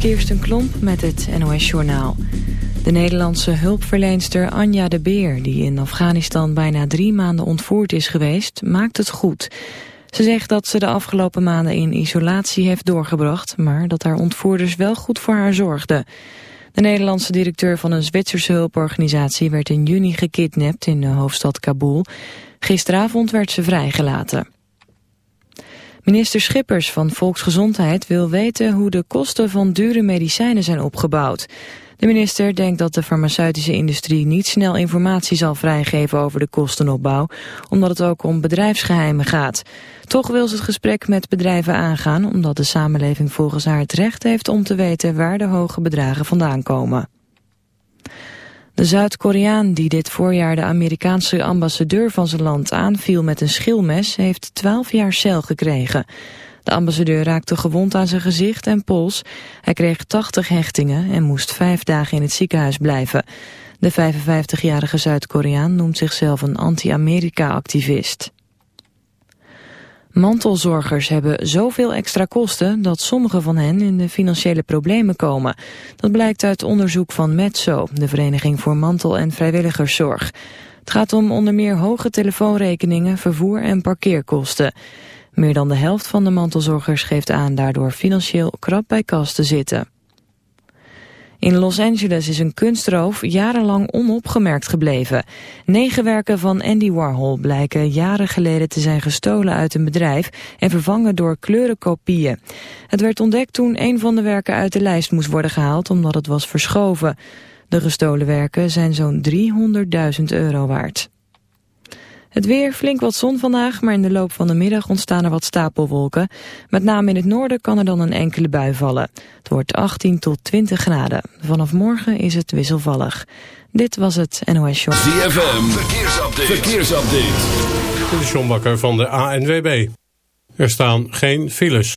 Kirsten Klomp met het NOS-journaal. De Nederlandse hulpverleenster Anja de Beer... die in Afghanistan bijna drie maanden ontvoerd is geweest, maakt het goed. Ze zegt dat ze de afgelopen maanden in isolatie heeft doorgebracht... maar dat haar ontvoerders wel goed voor haar zorgden. De Nederlandse directeur van een Zwitserse hulporganisatie... werd in juni gekidnapt in de hoofdstad Kabul. Gisteravond werd ze vrijgelaten. Minister Schippers van Volksgezondheid wil weten hoe de kosten van dure medicijnen zijn opgebouwd. De minister denkt dat de farmaceutische industrie niet snel informatie zal vrijgeven over de kostenopbouw, omdat het ook om bedrijfsgeheimen gaat. Toch wil ze het gesprek met bedrijven aangaan, omdat de samenleving volgens haar het recht heeft om te weten waar de hoge bedragen vandaan komen. De Zuid-Koreaan die dit voorjaar de Amerikaanse ambassadeur van zijn land aanviel met een schilmes heeft 12 jaar cel gekregen. De ambassadeur raakte gewond aan zijn gezicht en pols. Hij kreeg 80 hechtingen en moest vijf dagen in het ziekenhuis blijven. De 55-jarige Zuid-Koreaan noemt zichzelf een anti-Amerika-activist. Mantelzorgers hebben zoveel extra kosten dat sommige van hen in de financiële problemen komen. Dat blijkt uit onderzoek van Metso, de Vereniging voor Mantel- en Vrijwilligerszorg. Het gaat om onder meer hoge telefoonrekeningen, vervoer en parkeerkosten. Meer dan de helft van de mantelzorgers geeft aan daardoor financieel krap bij kas te zitten. In Los Angeles is een kunstroof jarenlang onopgemerkt gebleven. Negen werken van Andy Warhol blijken jaren geleden te zijn gestolen uit een bedrijf en vervangen door kleurenkopieën. Het werd ontdekt toen een van de werken uit de lijst moest worden gehaald omdat het was verschoven. De gestolen werken zijn zo'n 300.000 euro waard. Het weer, flink wat zon vandaag, maar in de loop van de middag ontstaan er wat stapelwolken. Met name in het noorden kan er dan een enkele bui vallen. Het wordt 18 tot 20 graden. Vanaf morgen is het wisselvallig. Dit was het NOS Show. ZFM, verkeersupdate. verkeersupdate. De John Bakker van de ANWB. Er staan geen files.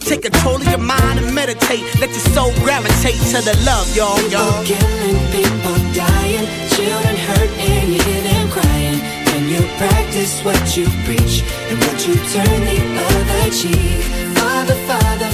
Take control of your mind and meditate. Let your soul gravitate to the love, y'all. People killing, people dying, children hurt and you hear them crying. When you practice what you preach and what you turn the other cheek. Father, Father,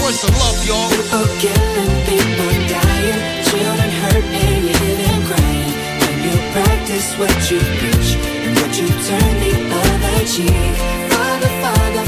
Where's the love, y'all? People killing, people dying, children hurt and you hear them crying. When you practice what you preach and what you turn the other cheek. Father, Father,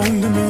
on the moon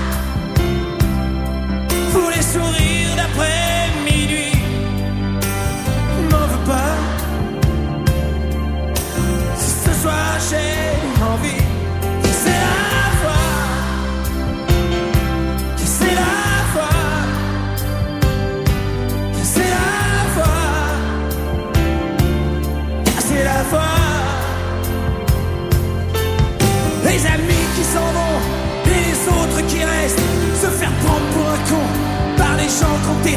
les sourires d'après minuit. M'en veux pas. Si ce soir j'ai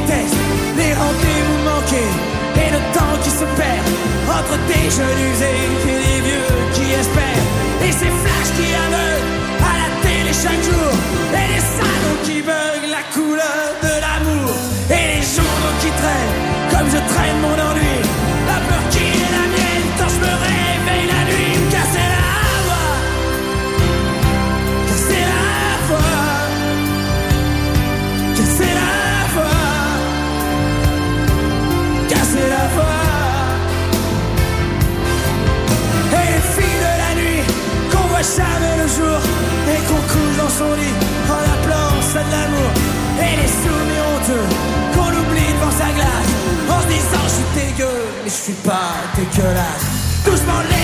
déteste, les rendez-vous manqués et le temps qui se perd entre tes jeunes et souris en appelant ça de l'amour. Et les soumis honteux qu'on oublie devant sa glace. En se disant je suis dégueu, mais je suis pas dégueulasse. Doucement les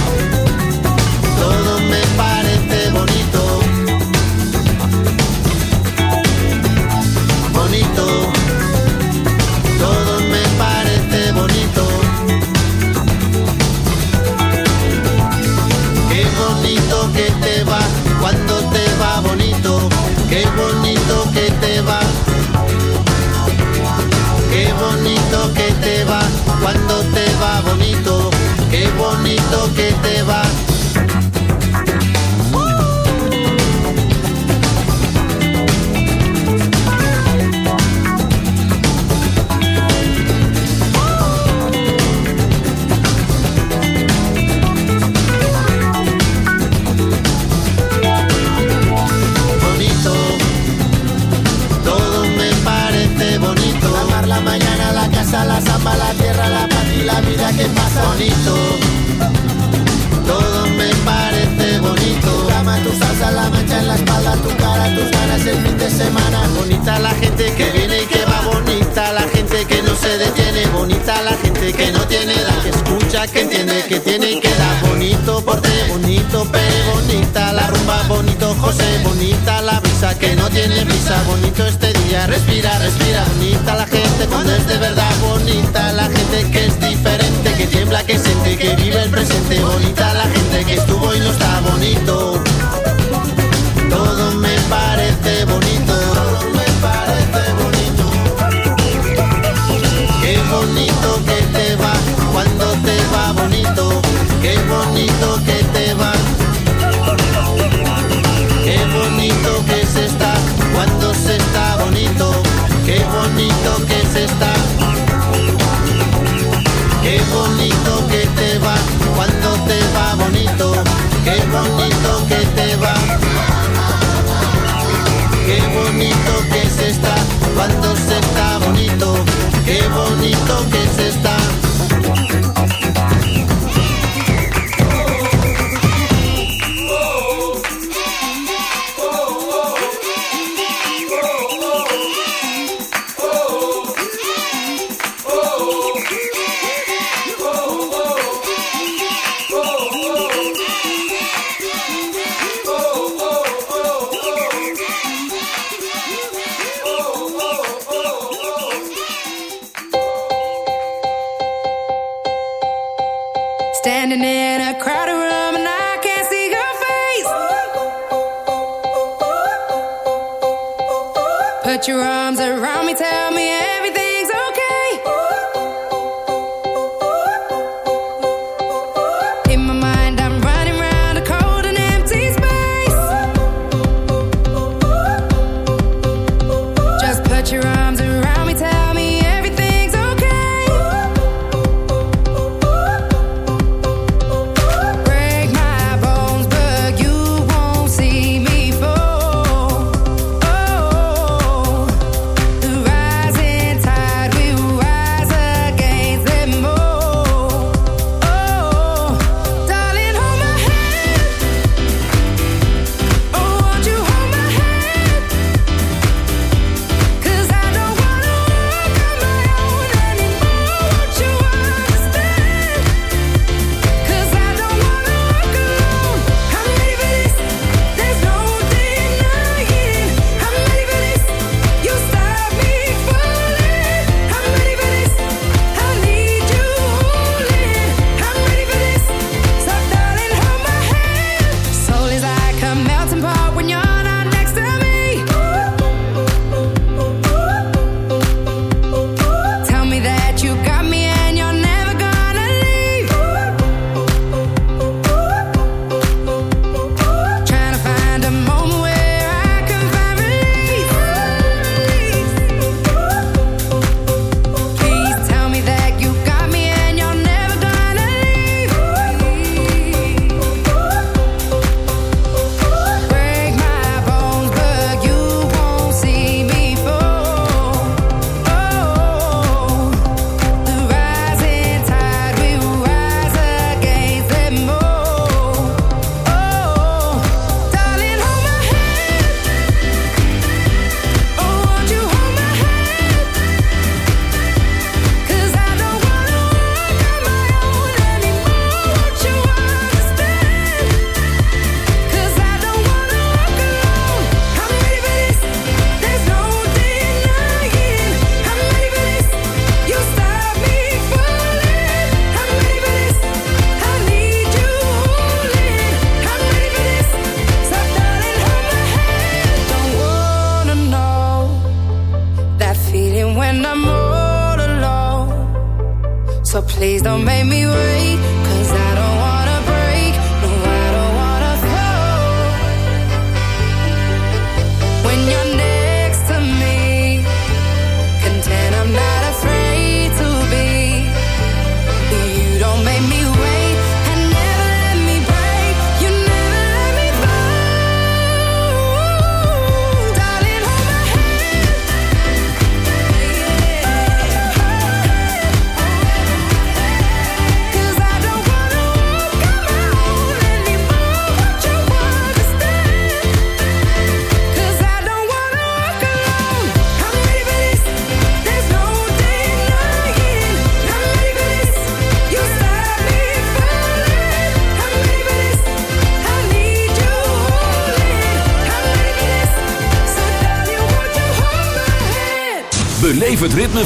bonito que te va. bonito. Bonita la gente que viene y que va, bonita la gente que no se detiene, bonita la gente que no tiene edad, que escucha, que entiende, que tiene y que da. Bonito porte, bonito pe, bonita la rumba, bonito José, bonita la brisa que no tiene prisa, bonito este día, respira, respira, bonita la gente cuando es de verdad, bonita la gente que es diferente, que tiembla, que siente, que vive el presente, bonita la gente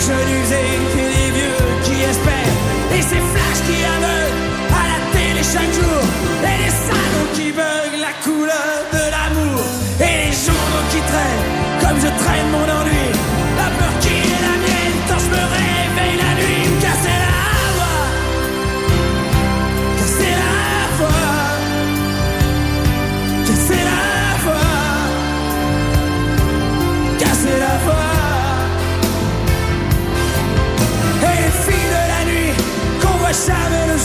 Jeune usé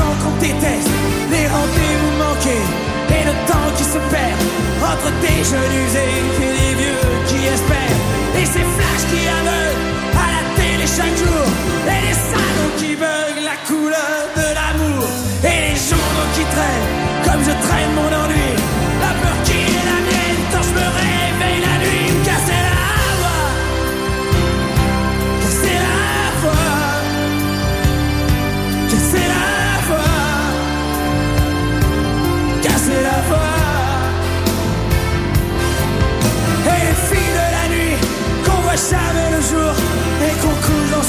gens qu'on déteste. Les rendez-vous manqués et le temps qui se perd entre des jeunes usés et les vieux qui espèrent. Et ces flashs qui aveuglent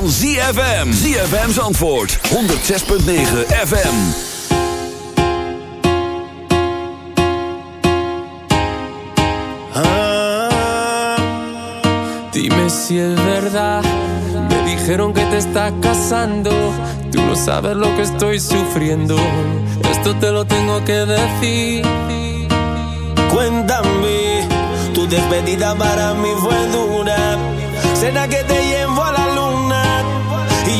van ZFM. ZFM's 106.9 FM. Dime si es verdad. Me dijeron que te estás casando. Tú no sabes lo que estoy sufriendo. Esto te lo tengo que decir. Cuéntame, tu despedida para mí fue dura. Será que te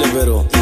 que.